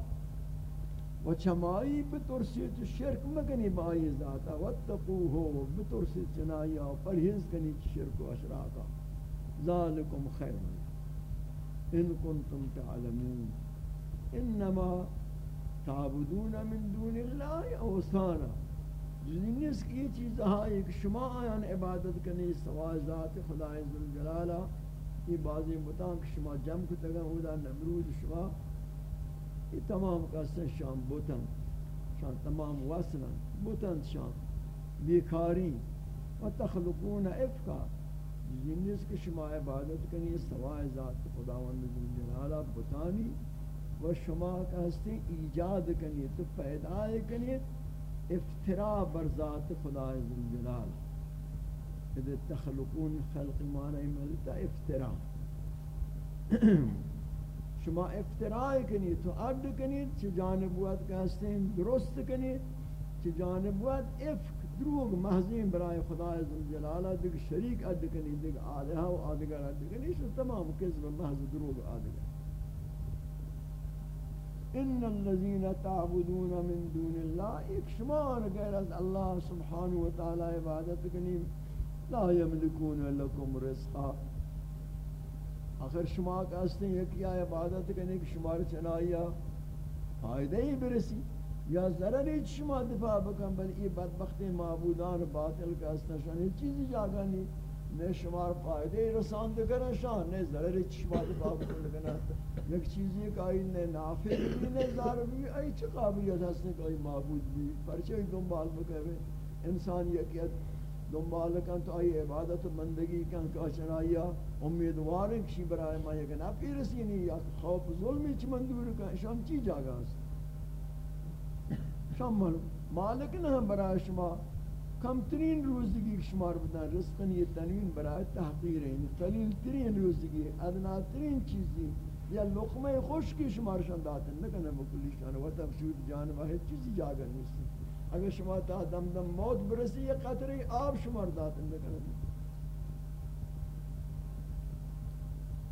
و چمائی بترسی تو شرک مکنی بائی ذاتا واتقوہو بترسی چنائی و پرہیز کنی شرک و اشراکا ذالکم خیر. ان کنتم تعلمون. انما تعبدون من دون اللہ اوسانا جنین کی یہ چیز ہے کہ شما آیان عبادت کنی سوا ذات خدا عزالجلالہ یہ بعضی متان کہ شما جمع کتگا اودا نمرود شما، یہ تمام قصہ شام بوتن شان تمام وصلن، بوتن شام، بیکاری، و تخلقون افکا یعنی جنس کے شما عبادت کنی سوائے ذات خداوند جلالہ بوتانی، و شما کہستے ایجاد کنی، تو پیدا کنی افتراء بر ذات خدا جلال. اذا تخلقون خلق معنی ملتا افتراء شما افتراء کنی تو عبد کنی چی جانبوت کہستے ہیں درست کنی چی جانبوت افک دروگ محضین برای خدا جلالہ دیکھ شریک عد کنی دیکھ آدھا و آدھگر عد کنی شو تمام کذب، محض دروگ آدھگر ان الذين تعبدون من دون الله، ایک شمار غیر از اللہ سبحانہ عبادت کنی لا يملكون لكم رزقا. آخر شما کا اس نے کیا عبادت کرنے کی شمار چنایا فائدہ ہی برسی یا ضرر ہی شما دفاع بکن بل یہ بدبخت معبودان باطل کا اس نے چیزی جاگا نہیں نے شمار فائدہ ہی رسان دکھنا شان نے ضرر ہی شما دفاع بکن لگنا ایک چیزی کا نے نافع بھی نے ضرر بھی ای چی قابلیت ہست نے کوئی معبود بھی، پرچہ دنبال بکے انسان یکیت دنبال کن تو آئی عبادت و بندگی کن کہ چنایا امیدوار ہیں کسی برای ما یہ کنا پیرسی نہیں، یا خوف ظلمی چی من دور کن، شام چی جاگا ہے شام مالک نہ برای شما کم ترین روزگی شمار بدن، رزقن یہ تنوین برای تحقیر ہیں یعنی قلیل ترین روزگی ادنا ترین چیزی، یا لقمہ خوش کی شمار شان داتن نکنه بکلی شان و تفسود جان، واحد چیزی جاگا نہیں اگر شما تا دم دم موت برسی یہ قطری آب شمار داتن نکنه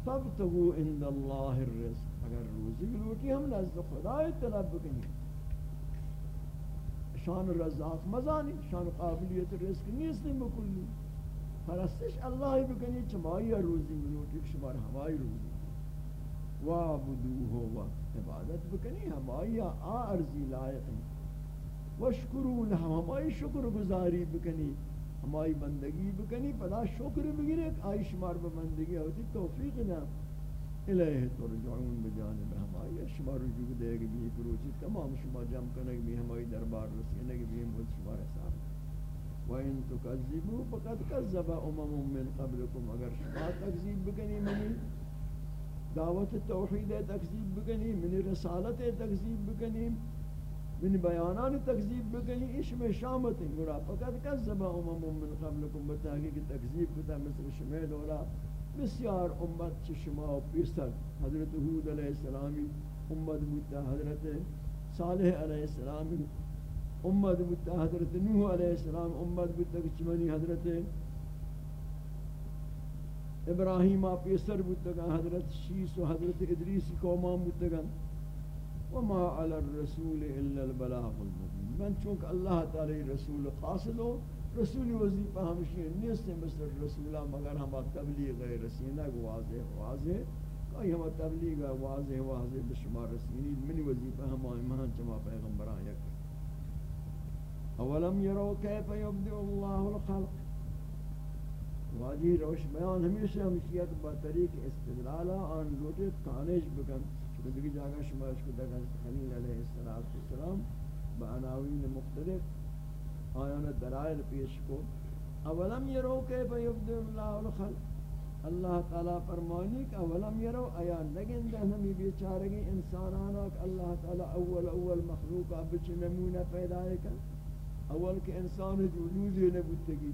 فابتغوا عند الله الرزق. اگر روزی لوٹی، ہم نزد خدا طلب بکنی. شان رزاق مزانی، شان قابلیت رزق نیست بکلی پرستش اللہ بکنی چمائی روزی لوٹی شمار ہمائی روزی. وابدوه و عبادت بکنی ہمائی آ ارزی لائق وشکرو لہم ہمائی شکر گزاری بکنی ہماری بندگی بکنی پدا شکر بگیرے آئی شمار بندگی ہوتی توفیق نہ۔ الہ ترجعون بجانب ہماری شمار رجوع دے گی بھی کروچی تمام شما جمع کرنے بھی ہماری دربار رسینے بھی ہم شمار حساب۔ وَإِن تُكَذِّبُوا فَقَدْ كَذَّبَ أُمَمٌ مِّن قَبْلِكُمْ اگر شما تکذیب بکنی منی، دعوت توحید تکذیب بکنی، منی رسالت تکذیب بکنی من بیانان تکذیب بکنی اش میں شامت ہیں گورا فقط کذب امم من قبلکم بتحقیق تکذیب کتا مثل شمیل دورا بسیار امت چ شما و پیسر حضرت حود علیہ السلامی امت بودتا حضرت صالح علیہ السلامی امت بودتا حضرت نوح علیہ السلام امت بودتا کچمنی حضرت ابراہیم آپ پیسر بودتا حضرت شیس و حضرت ادریسی قومان بودتا وما على الرسول الا البلاغ المبين. من چونکہ اللہ تعالی رسول قاصد ہو رسول وظیفہ ہمشی نیست مثل رسول مگر ہم تبلیغ رسینہ واضح واضح کوئی ہم تبلیغ واضح واضح بشمار رسینی من وظیفہ ہم ایمان چما پیغمبران یک اولم يروا كيف يبدئ الله الخلق؟ واجی روش بیان، ہمیشہ ہمشیت با طریق استدلالہ آن لوٹے کانش بکن۔ چونکہ دیگه جاگہ شما اس کو دیکھا خلیل علیہ السلام با عناوین مختلف آیان درائل پیش کو۔ اولم یرو کہ بیبد اللہ الخلق؟ اللہ تعالیٰ فرمانی کہ اولم یرو آیا نگن دہ ہمی بیچارگی انسانانا کہ اللہ تعالیٰ اول اول مخلوقہ بچ نمونہ پیدا ہے اول کہ انسان وجودی نبوتگی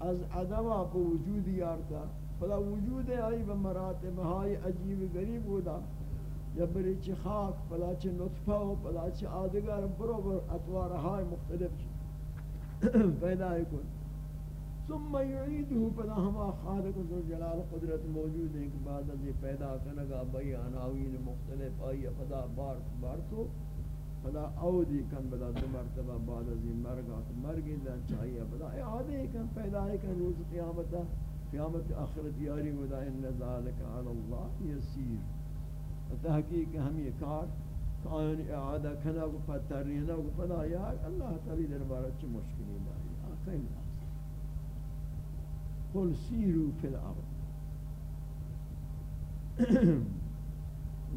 از عدم آپ وجود یارتا فلا وجود آئی بمراتب ہائی عجیب غریب ہودا۔ یا چی خاک فلا چی نطفہ ہو فلا چی آدگر برو بر اتوار ہائی مختلف پیدا ہے کن. ثم يعيده فلا ہما خالق ذو جلال قدرت موجود ہے کہ بعد از یہ پیدا کرنگا بھئی عناوین مختلف، آئی فدا بار بار تو فدا اودی کن بدا دو مرتبہ بعد از یہ مرگا تو مرگی دن چاہیے. بدا اعادے کن، پیدا کن روز قیامتا قیامت آخرت یاری ودا، ان ذالک علی اللہ یسیر. تحقیق ہم یہ کار کائن اعادہ کنا کو پتر رینا کو پدا یا اللہ تعالی دربارہ چھ مشکلی داری آخر اللہ قل سیرو فی الارض۔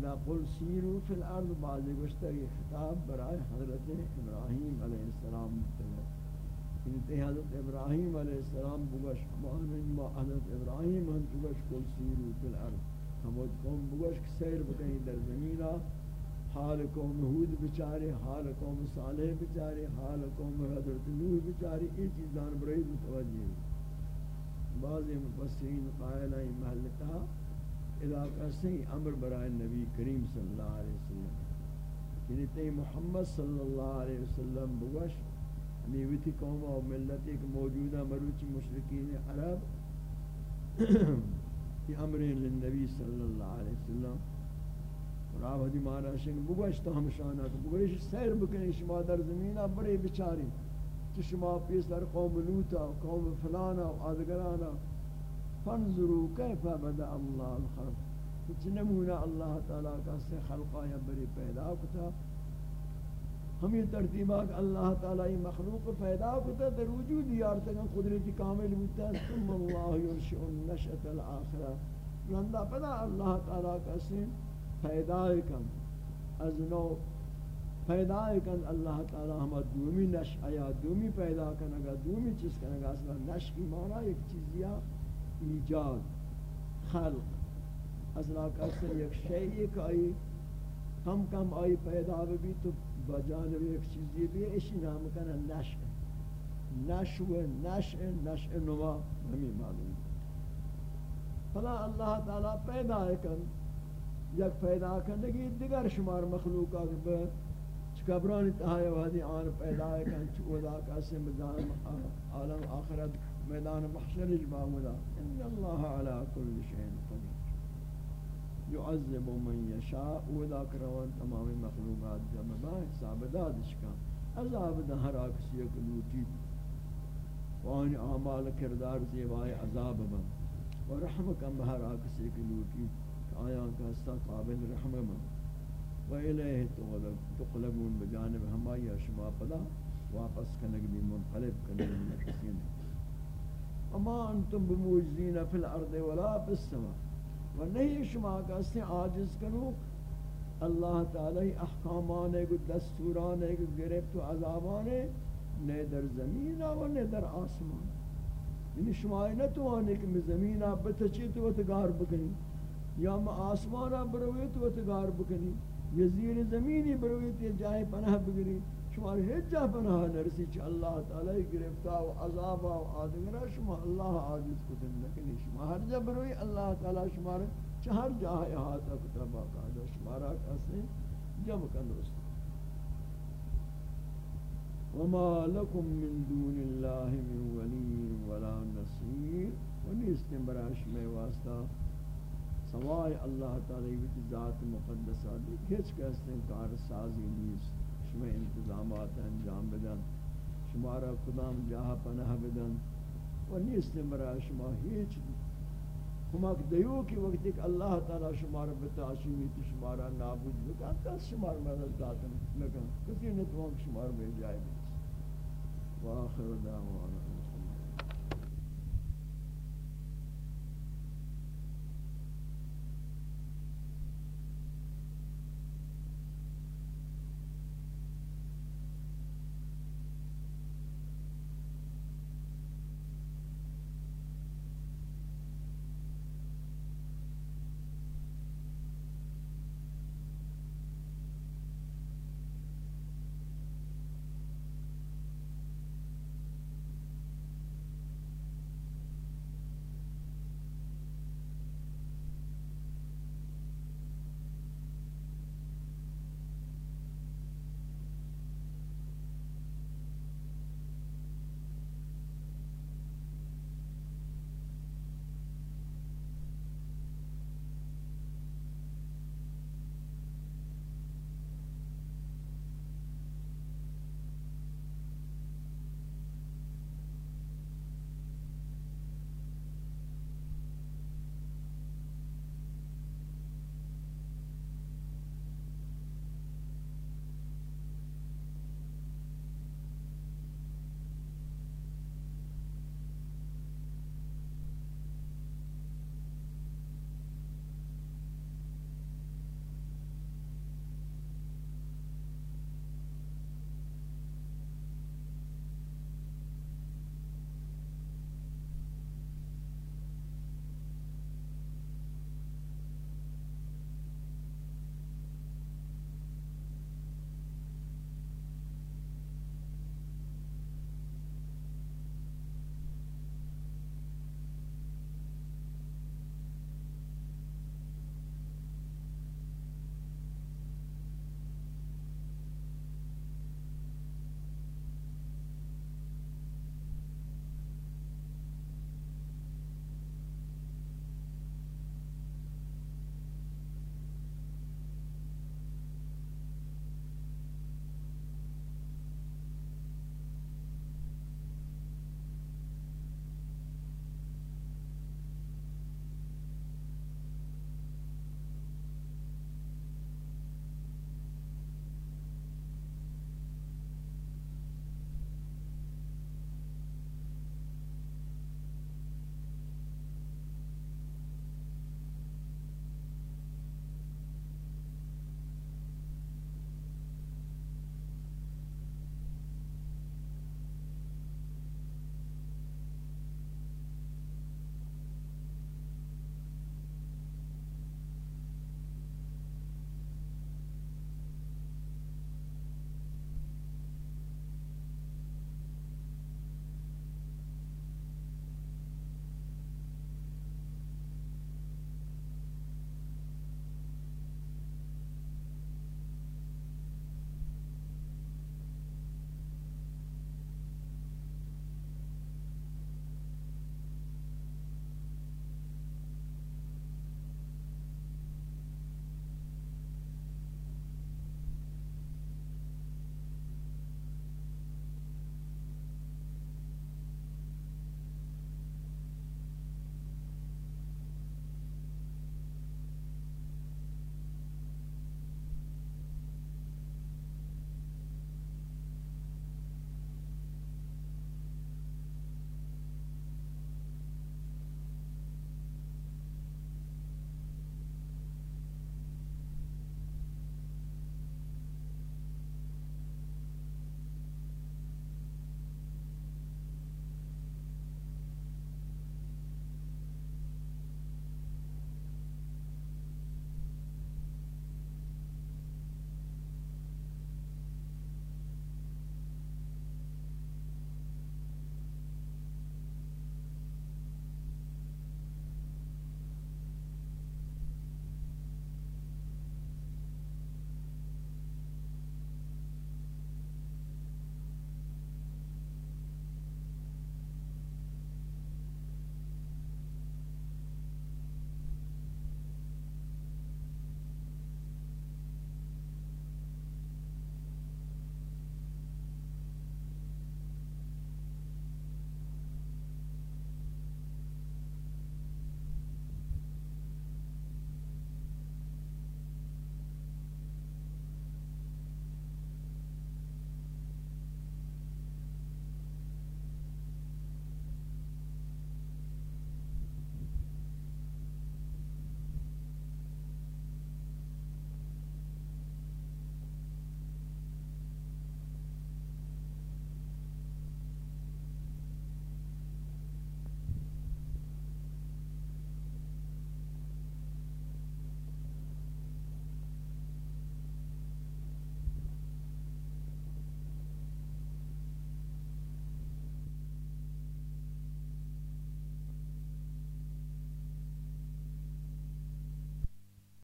لا قل سیرو فی الارض بعضی گوشتر یہ خطاب برای حضرت ابراہیم علیہ السلام مطلب انتہی حضرت ابراہیم علیہ السلام بگش معنی ما حضرت ابراہیم ہم بگش قل سیرو فی الارض۔ ہمود قوم بگش سیر بکنی در زمینہ، حال قوم ہود بچارے، حال قوم صالح بچارے، حال قوم حضرت نوح بچارے، یہ چیزان برائی متوجہ ہوئی بعض مفسرین قائل ہیں محلتا علاقہ سے امر برائے نبی کریم صلی اللہ علیہ وسلم۔ یعنی تے محمد صلی اللہ علیہ وسلم بگوش نیویتی قوم و ملت ایک موجودہ مروچ مشرقین عرب یہ امرین للنبی صلی اللہ علیہ وسلم۔ اور آپ حدی مانا شنگ بگوش تو ہم شانات بگوش سیر بکنی شما در زمینہ بڑے بچاری کہ شما پیسر قوم لوتا، قوم فلانا و آدگرانا۔ فانظروا کیف بدا اللہ الخلق۔ کچھ نمونہ اللہ تعالیٰ کا سے خلقہ یا بری پیدا کتا۔ ہم یہ ترتیبات اللہ تعالیٰ مخلوق پیدا کتا در وجود یارتگا قدرتی کامل بودتا ثم اللہ یرشع النشأة الآخرہ۔ لندہ پدا اللہ تعالیٰ کا سے پیدا کم از نو پیدا کن۔ اللہ تعالی ہم دومی نش آیا دومی پیدا کن، اگر دومی چیز کن، اگر اصلا نش کی معنی ایک چیز یا ایجاد، خلق۔ اصلا کسی ایک شیئی کہ آئی کم کم آئی پیدا بھی تو بجانب ایک چیزی بھی اسی نام کن نش نشو نش نش نما ہمیں معلوم فلا اللہ تعالی پیدا کن، یک پیدا کرنے دیگر شمار مخلوقات پر قبران تہایا وادی آن پیدا ہے کہ چودا کا سم بدان عالم آخرت میدان محشر اجماع ودا ان اللہ علی کل شیء قدیر. يعذب من یشاء ودا کروان تمام مخلوقات جمع با حساب دادش کا عذاب دہ ہر کسی کو لوٹی. وان اعمال کردار زیبائے عذاب بن ورحم کم ہر کسی کو لوٹی. آیا کا قابل رحم من. وإليه تقلبون بجانب ہمائی شما پدا واپس کنگ بھی منقلب کنگ بھی کسین اما انتم بموجزین فی الارض ولا فی السماء. و نہیں شما کسی عاجز کنو۔ اللہ تعالی احکامانے کو دستورانے کو گرفت و عذابانے نے در زمین و نے در آسمان۔ یعنی شما نہ تو آنے کہ میں زمین آپ بتچی تو اتگار بکنی، یا میں آسمان آپ بروی تو اتگار بکنی یہ زیر زمینی برویت یہ جائے پناہ بگری شمار ہیچ جا پناہ نرسی چھ اللہ تعالی گرفتا و عذابا و آدگرہ شما اللہ عاجز کتن لکنی شما ہر جا بروی اللہ تعالی شمار چہر جاہ احاطہ کتبا قادر شمارا کسی جب کن رسل وما لكم من دون الله من ولي ولا نصير ونیستن براش میں واسطہ. سوائے اللہ تعالی کی ذات مقدسہ دی کس کہتے ہیں کار سازی نیست. شما انتظامات انجام بدن. شما را کدام جاہ پناہ بدن؟ و نیست مرا شما هیچ. کمک دیو کی وقت ایک اللہ تعالی شما را بتاشیمی تو شما را نابود بکن کس شما را مدد داتن نکن کسی نتوان شمار بے جائے بیس و آخر دعوانا.